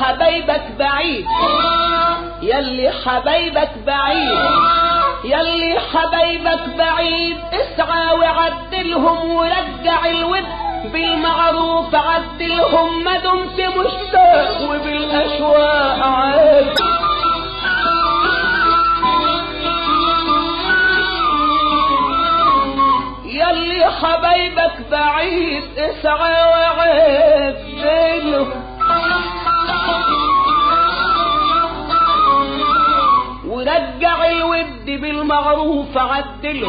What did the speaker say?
حبيبك بعيد يلي حبيبك بعيد يلي حبايبك بعيد. اسعى وعدلهم ورجع الود بالمعروف عدلهم ما دمت حبايبك بعيد اسعى وعدلهم ورجع الود بالمعروف عدله.